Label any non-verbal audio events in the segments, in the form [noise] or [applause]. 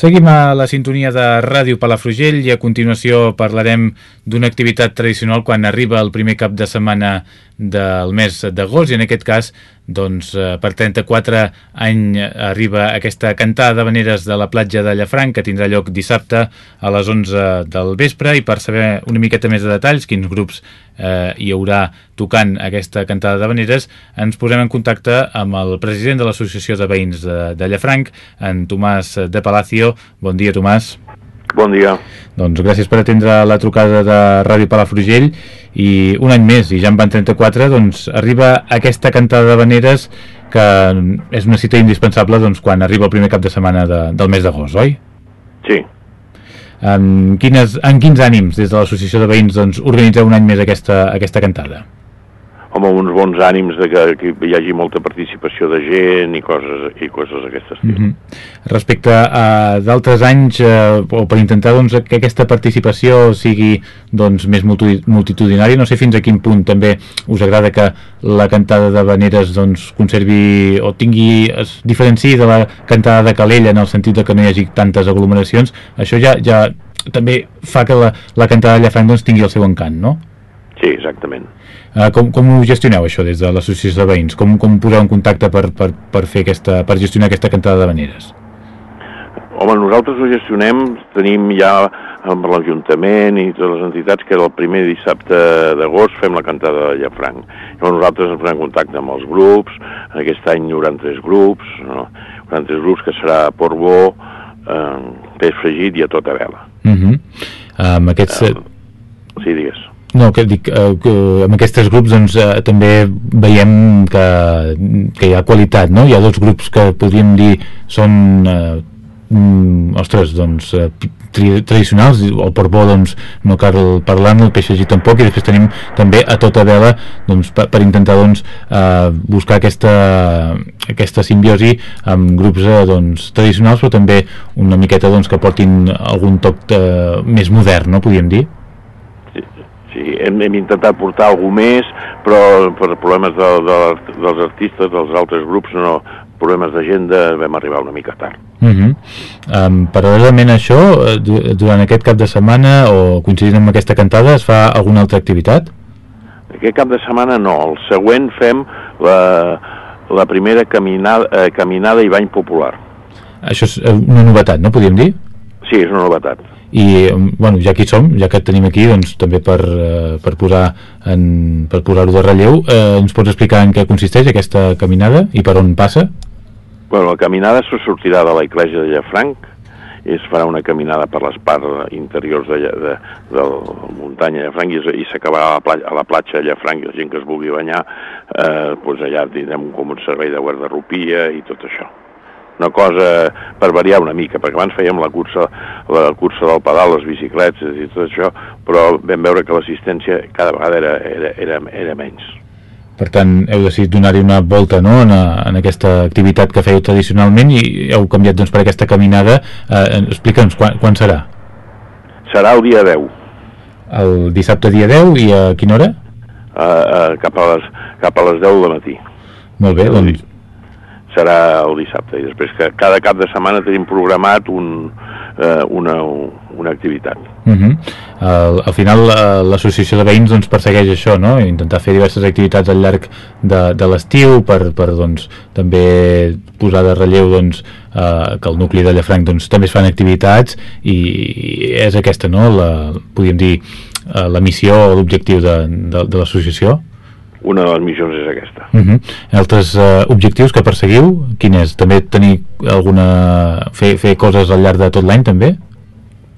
Seguim a la sintonia de Ràdio Palafrugell i a continuació parlarem d'una activitat tradicional quan arriba el primer cap de setmana del mes d'agost i en aquest cas doncs, eh, per 34 any arriba aquesta cantada de veneres de la platja de Llafranc que tindrà lloc dissabte a les 11 del vespre i per saber una miqueta més de detalls, quins grups eh, hi haurà tocant aquesta cantada de veneres, ens posem en contacte amb el president de l'Associació de Veïns de, de Llafranc, en Tomàs de Palacio. Bon dia, Tomàs. Bon dia. Doncs gràcies per atendre la trucada de Ràdio Palafrugell i un any més, i ja en van 34, doncs arriba aquesta cantada de veneres que és una cita indispensable doncs, quan arriba el primer cap de setmana de, del mes d'agost, oi? Sí. En, quines, en quins ànims des de l'Associació de Veïns doncs, organitzeu un any més aquesta, aquesta cantada? Home, uns bons ànims de que, que hi hagi molta participació de gent i coses, i coses d'aquest estil. Mm -hmm. Respecte a d'altres anys, eh, o per intentar doncs, que aquesta participació sigui doncs, més multitudinària, no sé fins a quin punt també us agrada que la cantada de Veneres doncs, conservi o tingui, es diferenciï de la cantada de Calella en el sentit de que no hi hagi tantes aglomeracions, això ja, ja també fa que la, la cantada de Llafranc doncs, tingui el seu encant, no? Sí, exactament. Uh, com, com ho gestioneu això des de l'associació de veïns? Com, com poseu en contacte per, per, per, fer aquesta, per gestionar aquesta cantada de veneres? Home, nosaltres ho gestionem, tenim ja amb l'Ajuntament i totes les entitats que el primer dissabte d'agost fem la cantada de Llafranc. Llavors nosaltres ens posem en contacte amb els grups, aquest any hi haurà tres grups, no? hi haurà tres grups que serà Portbó, eh, peix fregit i a tota vela. Uh -huh. um, aquests... Uh, sí, digues. No, que dic, eh, que amb aquests grups doncs, eh, també veiem que, que hi ha qualitat, no? Hi ha dos grups que podríem dir són, eh, mm, ostres, doncs, eh, tradicionals, el portbó doncs, no cal parlar-ne, el peix tampoc, i després tenim també a tota vela doncs, per, per intentar doncs, eh, buscar aquesta, aquesta simbiosi amb grups eh, doncs, tradicionals, però també una miqueta doncs, que portin algun toc eh, més modern, no podríem dir? Sí, hem, hem intentat portar alguna més, però per problemes de, de, dels artistes, dels altres grups, no, problemes d'agenda, vam arribar una mica tard. Uh -huh. um, paral·lelament a això, eh, durant aquest cap de setmana, o coincidint amb aquesta cantada, es fa alguna altra activitat? Aquest cap de setmana no, el següent fem la, la primera caminada, eh, caminada i bany popular. Això és eh, una novetat, no podríem dir? Sí, és una novetat i bueno, ja que som, ja que tenim aquí doncs, també per, eh, per posar en, per posar-ho de relleu eh, ens pots explicar en què consisteix aquesta caminada i per on passa? Bueno, la caminada se sortirà de la iglesia de Llafranc es farà una caminada per les parts interiors de, de, de la muntanya de Llafranc i, i s'acabarà a, a la platja de Llafranc i la gent que es vulgui banyar eh, doncs allà tindrem com un servei de guardarropia i tot això una cosa per variar una mica, perquè abans fèiem la cursa, la cursa del pedal, les bicicletes i tot això, però vam veure que l'assistència cada vegada era, era, era, era menys. Per tant, heu decidit donar-hi una volta no? en, en aquesta activitat que fèieu tradicionalment i heu canviat doncs, per aquesta caminada. Eh, Explica'ns, quan, quan serà? Serà el dia 10. El dissabte dia 10 i a quina hora? Uh, uh, cap, a les, cap a les 10 de matí. Molt bé, doncs serà el dissabte i després que cada cap de setmana tenim programat un, eh, una, una activitat. Uh -huh. al, al final l'associació de veïns doncs, persegueix això, no? intentar fer diverses activitats al llarg de, de l'estiu per, per doncs, també posar de relleu doncs, eh, que el nucli de Llafranc doncs, també es fan activitats i, i és aquesta, no? la, podríem dir, eh, la missió o l'objectiu de, de, de l'associació? Una de les missions és aquesta. Uh -huh. Altres uh, objectius que perseguiu, quin és? També tenir alguna... fer, fer coses al llarg de tot l'any, també?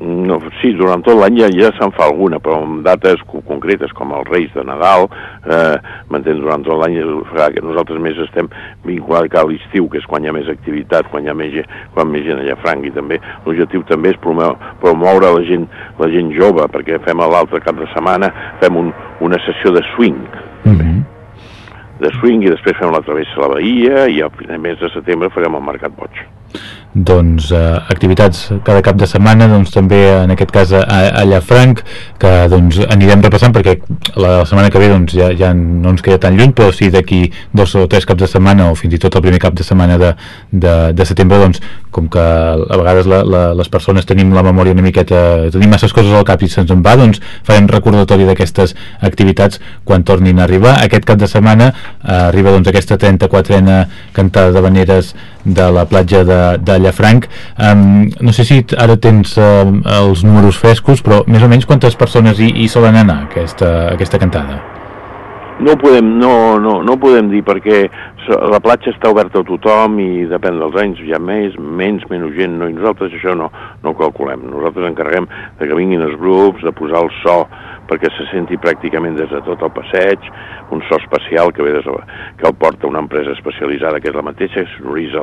No, sí, durant tot l'any ja, ja se'n fa alguna, però amb dates concretes com els Reis de Nadal, eh, m'entens, durant tot l'any que nosaltres més estem vinculats a l'estiu, que és quan hi ha més activitat, quan hi ha més, quan més gent allà franc, i també l'objectiu també és promoure la, gent, la gent jove, perquè fem l'altre cap de setmana, fem un, una sessió de swing, mm -hmm. de swing i després fem la travessa a la Bahia i al mes de setembre farem el Mercat Boig. Doncs, eh, activitats cada cap de setmana doncs, també en aquest cas a, a Llafranc que doncs, anirem repassant perquè la setmana que ve doncs, ja, ja no ens queda tan lluny però sí d'aquí dos o tres caps de setmana o fins i tot el primer cap de setmana de, de, de setembre doncs, com que a vegades la, la, les persones tenim la memòria una miqueta tenim masses coses al cap i se'ns en va doncs farem recordatori d'aquestes activitats quan tornin a arribar. Aquest cap de setmana eh, arriba doncs, aquesta 34a cantada de veneres de la platja de, de Llafranc um, no sé si ara tens um, els números frescos però més o menys quantes persones hi, hi solen anar aquesta, aquesta cantada? No podem, no, no, no podem dir perquè la platja està oberta a tothom i depèn dels anys, hi ha més, menys, menys gent, no, i nosaltres això no, no ho calculem. Nosaltres encarreguem de que vinguin els grups, de posar el so perquè se senti pràcticament des de tot el passeig, un so especial que ve des de, que el porta una empresa especialitzada que és la mateixa, que sonoriza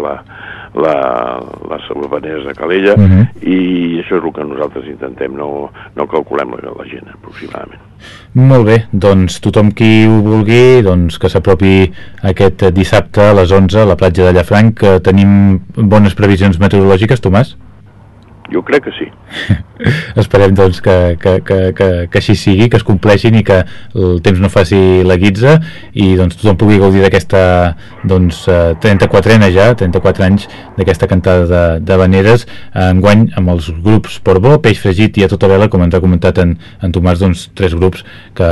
la, la, urbaneres de Calella, uh -huh. i això és el que nosaltres intentem, no, no calculem la, la gent aproximadament. Molt bé, doncs tothom qui ho vulgui doncs que s'apropi aquest dissabte a les 11 a la platja de Llafranc. Tenim bones previsions meteorològiques, Tomàs? Jo crec que sí. [laughs] Esperem doncs que, que, que, que, que així sigui, que es compleixin i que el temps no faci la guitza i doncs tothom pugui gaudir d'aquesta doncs 34ena eh, ja, 34 anys d'aquesta cantada de, de veneres enguany amb els grups Portbó, Peix Fregit i a tota vela, com ens ha comentat en, en Tomàs, doncs tres grups que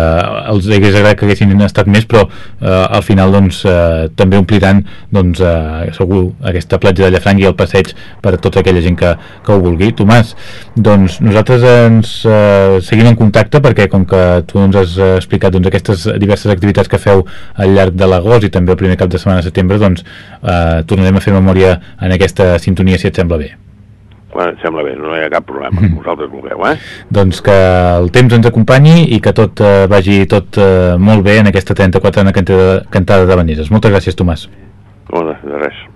els hagués agradat que haguessin estat més però eh, al final doncs eh, també ompliran doncs eh, segur aquesta platja de Llafranc i el passeig per a tota aquella gent que, que ho vulgui Tomàs, doncs nosaltres ens eh, seguim en contacte perquè com que tu ens has explicat doncs, aquestes diverses activitats que feu al llarg de l'agost i també el primer cap de setmana de setembre doncs eh, tornarem a fer memòria en aquesta sintonia si et sembla bé Bueno, em sembla bé, no hi ha cap problema, mm. vosaltres vulgueu, eh? Doncs que el temps ens acompanyi i que tot eh, vagi tot eh, molt bé en aquesta 34a cantada, cantada de Vaneres. Moltes gràcies, Tomàs. Bona, de res.